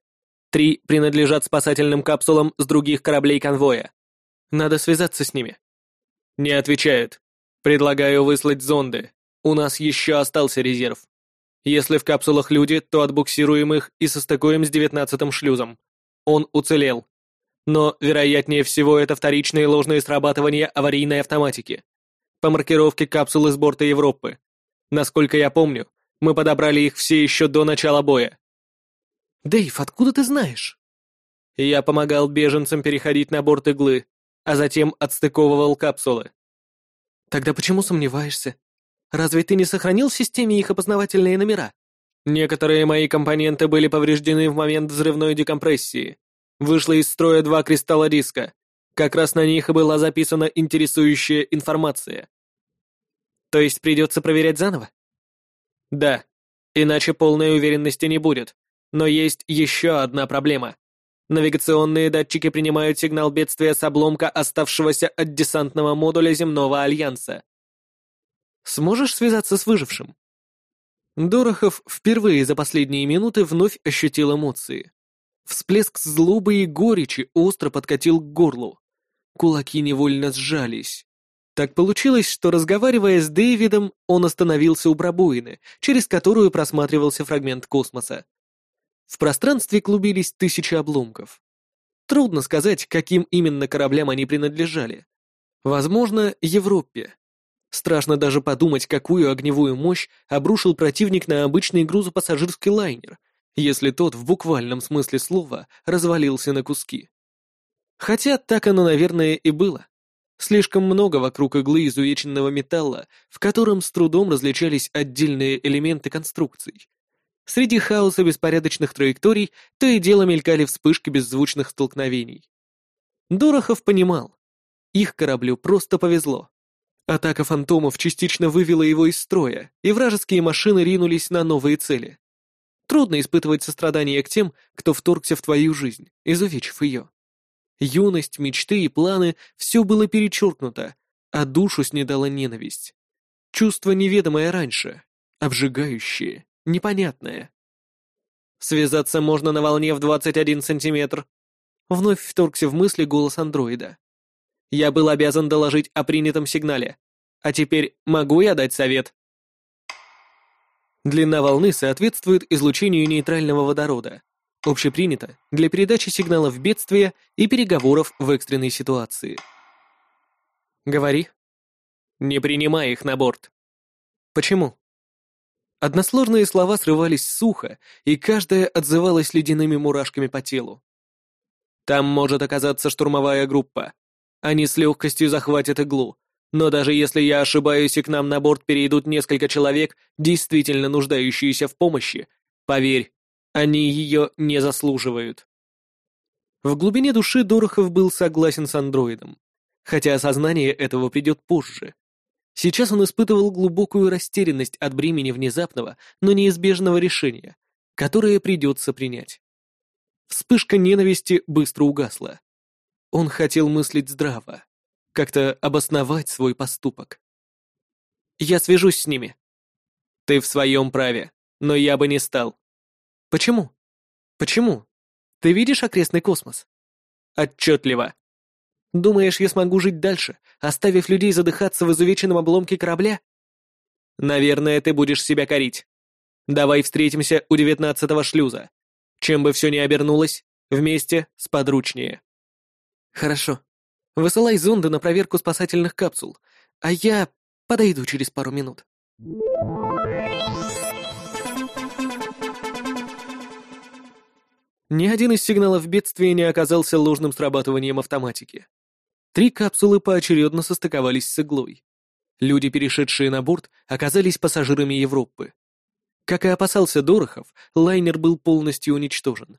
Три принадлежат спасательным капсулам с других кораблей конвоя. Надо связаться с ними. Не отвечают. Предлагаю выслать зонды. У нас еще остался резерв. Если в капсулах люди, то отбуксируем их и состыкуем с девятнадцатым шлюзом. Он уцелел. Но, вероятнее всего, это вторичное ложное срабатывание аварийной автоматики по маркировке капсулы с борта Европы. Насколько я помню, мы подобрали их все еще до начала боя. Дэйв, откуда ты знаешь? Я помогал беженцам переходить на борт иглы, а затем отстыковывал капсулы. Тогда почему сомневаешься? Разве ты не сохранил в системе их опознавательные номера? Некоторые мои компоненты были повреждены в момент взрывной декомпрессии. Вышло из строя два кристалла диска. Как раз на них и была записана интересующая информация. То есть придется проверять заново? Да, иначе полной уверенности не будет. Но есть еще одна проблема. Навигационные датчики принимают сигнал бедствия с обломка, оставшегося от десантного модуля земного альянса. Сможешь связаться с выжившим? Дорохов впервые за последние минуты вновь ощутил эмоции. Всплеск злобы и горечи остро подкатил к горлу. Кулаки невольно сжались. Так получилось, что, разговаривая с Дэвидом, он остановился у пробоины, через которую просматривался фрагмент космоса. В пространстве клубились тысячи обломков. Трудно сказать, каким именно кораблям они принадлежали. Возможно, Европе. Страшно даже подумать, какую огневую мощь обрушил противник на обычный грузопассажирский лайнер, если тот в буквальном смысле слова развалился на куски. Хотя так оно, наверное, и было. Слишком много вокруг иглы изувеченного металла, в котором с трудом различались отдельные элементы конструкций. Среди хаоса беспорядочных траекторий то и дело мелькали вспышки беззвучных столкновений. Дорохов понимал. Их кораблю просто повезло. Атака фантомов частично вывела его из строя, и вражеские машины ринулись на новые цели. Трудно испытывать сострадание к тем, кто вторгся в твою жизнь, изувечив ее. Юность, мечты и планы — все было перечеркнуто, а душу снедала ненависть. Чувство неведомое раньше, обжигающее, непонятное. Связаться можно на волне в 21 сантиметр. Вновь вторгся в мысли голос андроида. Я был обязан доложить о принятом сигнале. А теперь могу я дать совет? Длина волны соответствует излучению нейтрального водорода. Общепринято для передачи сигналов бедствия и переговоров в экстренной ситуации. Говори. Не принимай их на борт. Почему? Односложные слова срывались сухо, и каждая отзывалась ледяными мурашками по телу. Там может оказаться штурмовая группа. Они с легкостью захватят иглу, но даже если я ошибаюсь и к нам на борт перейдут несколько человек, действительно нуждающиеся в помощи, поверь, они ее не заслуживают. В глубине души Дорохов был согласен с андроидом, хотя осознание этого придет позже. Сейчас он испытывал глубокую растерянность от бремени внезапного, но неизбежного решения, которое придется принять. Вспышка ненависти быстро угасла. Он хотел мыслить здраво как-то обосновать свой поступок. Я свяжусь с ними. Ты в своем праве, но я бы не стал. Почему? Почему? Ты видишь окрестный космос? Отчетливо. Думаешь, я смогу жить дальше, оставив людей задыхаться в изувеченном обломке корабля? Наверное, ты будешь себя корить. Давай встретимся у девятнадцатого шлюза. Чем бы все ни обернулось, вместе с подручнее. Хорошо. Высылай зонды на проверку спасательных капсул, а я подойду через пару минут. Ни один из сигналов бедствия не оказался ложным срабатыванием автоматики. Три капсулы поочередно состыковались с иглой. Люди, перешедшие на борт, оказались пассажирами Европы. Как и опасался Дорохов, лайнер был полностью уничтожен.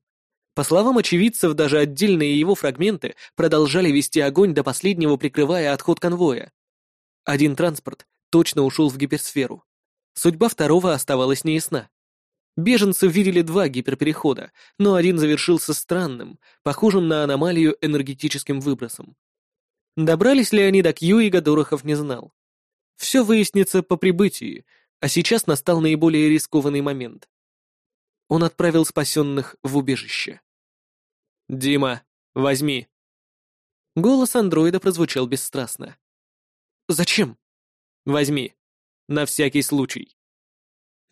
По словам очевидцев, даже отдельные его фрагменты продолжали вести огонь до последнего, прикрывая отход конвоя. Один транспорт точно ушел в гиперсферу. Судьба второго оставалась неясна. Беженцы видели два гиперперехода, но один завершился странным, похожим на аномалию энергетическим выбросом. Добрались ли они до Кьюига, Дорохов не знал. Все выяснится по прибытии, а сейчас настал наиболее рискованный момент. Он отправил спасенных в убежище. «Дима, возьми!» Голос андроида прозвучал бесстрастно. «Зачем?» «Возьми. На всякий случай».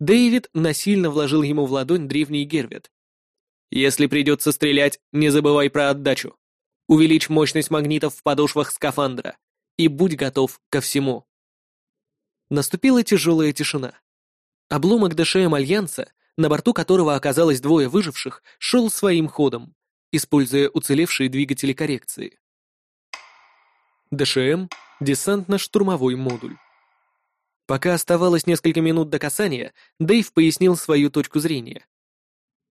Дэвид насильно вложил ему в ладонь древний гервет. «Если придется стрелять, не забывай про отдачу. Увеличь мощность магнитов в подошвах скафандра и будь готов ко всему». Наступила тяжелая тишина. Обломок ДШМ Альянса, на борту которого оказалось двое выживших, шел своим ходом, используя уцелевшие двигатели коррекции. ДШМ — десантно-штурмовой модуль. Пока оставалось несколько минут до касания, Дэйв пояснил свою точку зрения.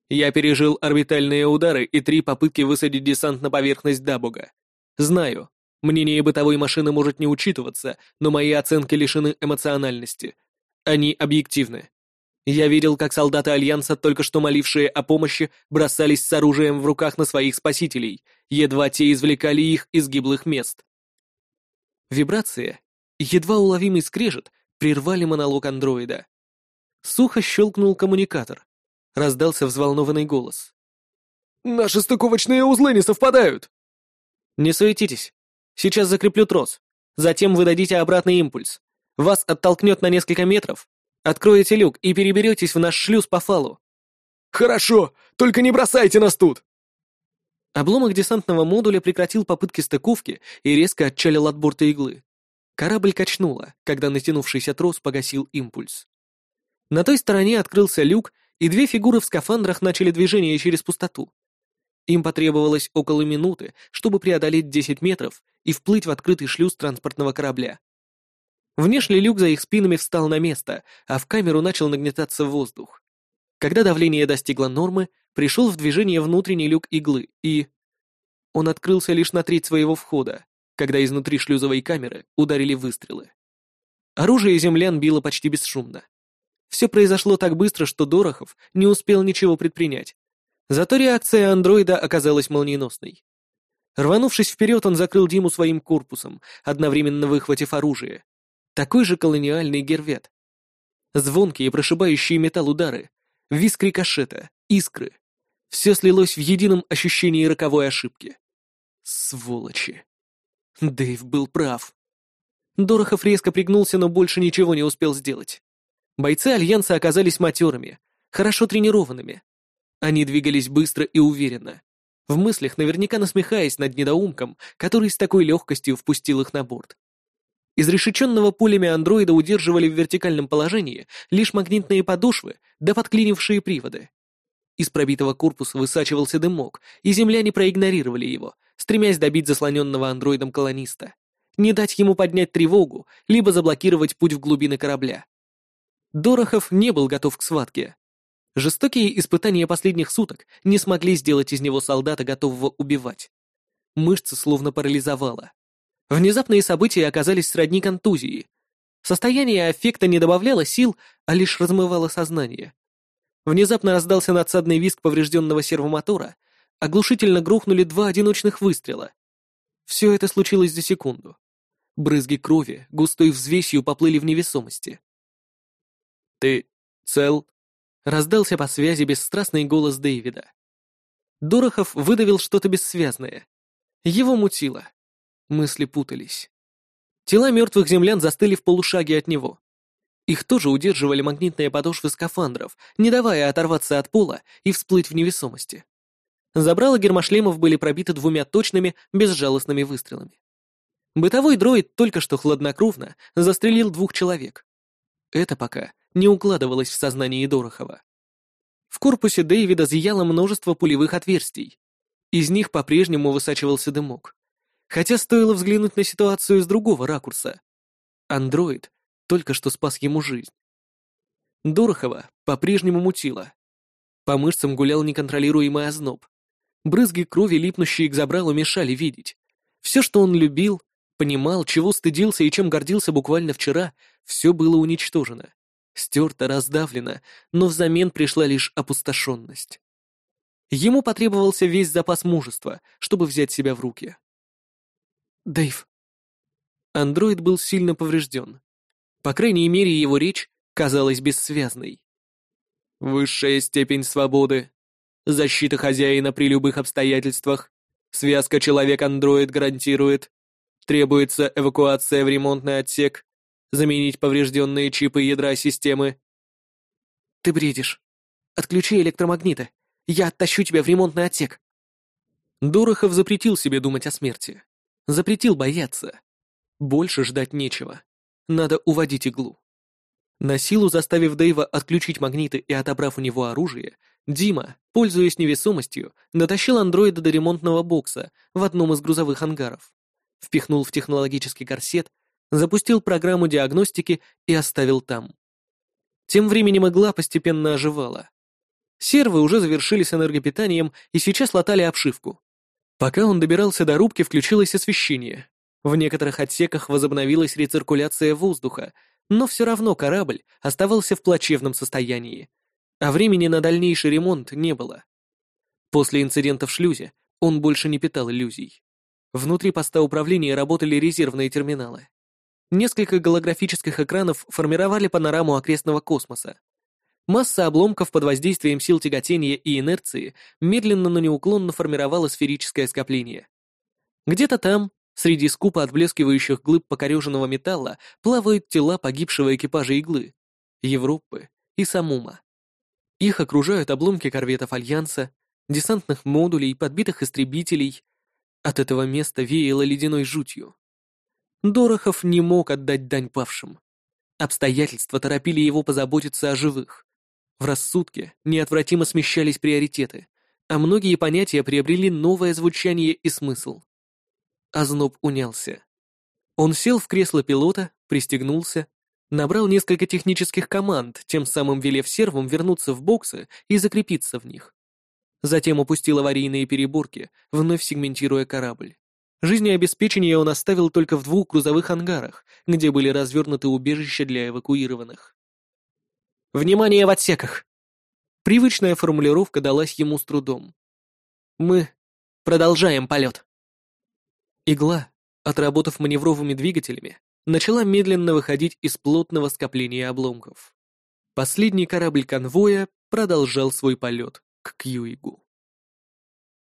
«Я пережил орбитальные удары и три попытки высадить десант на поверхность Дабуга. Знаю, мнение бытовой машины может не учитываться, но мои оценки лишены эмоциональности. Они объективны. Я видел, как солдаты Альянса, только что молившие о помощи, бросались с оружием в руках на своих спасителей, едва те извлекали их из гиблых мест. Вибрация, едва уловимый скрежет, прервали монолог андроида. Сухо щелкнул коммуникатор. Раздался взволнованный голос. «Наши стыковочные узлы не совпадают!» «Не суетитесь. Сейчас закреплю трос. Затем вы дадите обратный импульс. Вас оттолкнет на несколько метров, Откроете люк и переберетесь в наш шлюз по фалу». «Хорошо, только не бросайте нас тут!» Обломок десантного модуля прекратил попытки стыковки и резко отчалил от борта иглы. Корабль качнуло, когда натянувшийся трос погасил импульс. На той стороне открылся люк, и две фигуры в скафандрах начали движение через пустоту. Им потребовалось около минуты, чтобы преодолеть 10 метров и вплыть в открытый шлюз транспортного корабля. Внешний люк за их спинами встал на место, а в камеру начал нагнетаться воздух. Когда давление достигло нормы, пришел в движение внутренний люк иглы, и... Он открылся лишь на треть своего входа, когда изнутри шлюзовой камеры ударили выстрелы. Оружие землян било почти бесшумно. Все произошло так быстро, что Дорохов не успел ничего предпринять. Зато реакция андроида оказалась молниеносной. Рванувшись вперед, он закрыл Диму своим корпусом, одновременно выхватив оружие. Такой же колониальный гервет. Звонкие, прошибающие металл удары, виск рикошета, искры. Все слилось в едином ощущении роковой ошибки. Сволочи. Дэйв был прав. Дорохов резко пригнулся, но больше ничего не успел сделать. Бойцы Альянса оказались матерыми, хорошо тренированными. Они двигались быстро и уверенно, в мыслях наверняка насмехаясь над недоумком, который с такой легкостью впустил их на борт. Изрешеченного пулями андроида удерживали в вертикальном положении лишь магнитные подошвы да подклинившие приводы. Из пробитого корпуса высачивался дымок, и земляне проигнорировали его, стремясь добить заслоненного андроидом колониста. Не дать ему поднять тревогу, либо заблокировать путь в глубины корабля. Дорохов не был готов к схватке. Жестокие испытания последних суток не смогли сделать из него солдата, готового убивать. Мышцы словно парализовало. Внезапные события оказались сродни контузии. Состояние аффекта не добавляло сил, а лишь размывало сознание. Внезапно раздался надсадный визг поврежденного сервомотора, оглушительно грохнули два одиночных выстрела. Все это случилось за секунду. Брызги крови густой взвесью поплыли в невесомости. «Ты цел?» — раздался по связи бесстрастный голос Дэвида. Дорохов выдавил что-то бессвязное. Его мутило. Мысли путались. Тела мертвых землян застыли в полушаге от него. Их тоже удерживали магнитные подошвы скафандров, не давая оторваться от пола и всплыть в невесомости. Забрала гермошлемов были пробиты двумя точными, безжалостными выстрелами. Бытовой дроид только что хладнокровно застрелил двух человек. Это пока не укладывалось в сознании Дорохова. В корпусе Дэвида зияло множество пулевых отверстий. Из них по-прежнему высачивался дымок. Хотя стоило взглянуть на ситуацию с другого ракурса. Андроид только что спас ему жизнь. Дорохова по-прежнему мутило. По мышцам гулял неконтролируемый озноб. Брызги крови, липнущие к забралу, мешали видеть. Все, что он любил, понимал, чего стыдился и чем гордился буквально вчера, все было уничтожено стерта, раздавлена, но взамен пришла лишь опустошенность. Ему потребовался весь запас мужества, чтобы взять себя в руки. «Дэйв». Андроид был сильно поврежден. По крайней мере, его речь казалась бессвязной. «Высшая степень свободы. Защита хозяина при любых обстоятельствах. Связка человек-андроид гарантирует. Требуется эвакуация в ремонтный отсек заменить поврежденные чипы ядра системы. Ты бредишь. Отключи электромагниты. Я оттащу тебя в ремонтный отсек. Дорохов запретил себе думать о смерти. Запретил бояться. Больше ждать нечего. Надо уводить иглу. На силу заставив Дэйва отключить магниты и отобрав у него оружие, Дима, пользуясь невесомостью, дотащил андроида до ремонтного бокса в одном из грузовых ангаров. Впихнул в технологический корсет запустил программу диагностики и оставил там. Тем временем игла постепенно оживала. Сервы уже завершили с энергопитанием и сейчас латали обшивку. Пока он добирался до рубки, включилось освещение. В некоторых отсеках возобновилась рециркуляция воздуха, но все равно корабль оставался в плачевном состоянии, а времени на дальнейший ремонт не было. После инцидента в шлюзе он больше не питал иллюзий. Внутри поста управления работали резервные терминалы. Несколько голографических экранов формировали панораму окрестного космоса. Масса обломков под воздействием сил тяготения и инерции медленно, но неуклонно формировала сферическое скопление. Где-то там, среди скупо отблескивающих глыб покореженного металла, плавают тела погибшего экипажа иглы, Европы и Самума. Их окружают обломки корветов Альянса, десантных модулей, подбитых истребителей. От этого места веяло ледяной жутью. Дорохов не мог отдать дань павшим. Обстоятельства торопили его позаботиться о живых. В рассудке неотвратимо смещались приоритеты, а многие понятия приобрели новое звучание и смысл. Озноб унялся. Он сел в кресло пилота, пристегнулся, набрал несколько технических команд, тем самым велев сервам вернуться в боксы и закрепиться в них. Затем опустил аварийные переборки, вновь сегментируя корабль. Жизнеобеспечение он оставил только в двух грузовых ангарах, где были развернуты убежища для эвакуированных. «Внимание в отсеках!» Привычная формулировка далась ему с трудом. «Мы продолжаем полет». Игла, отработав маневровыми двигателями, начала медленно выходить из плотного скопления обломков. Последний корабль конвоя продолжал свой полет к Кьюигу.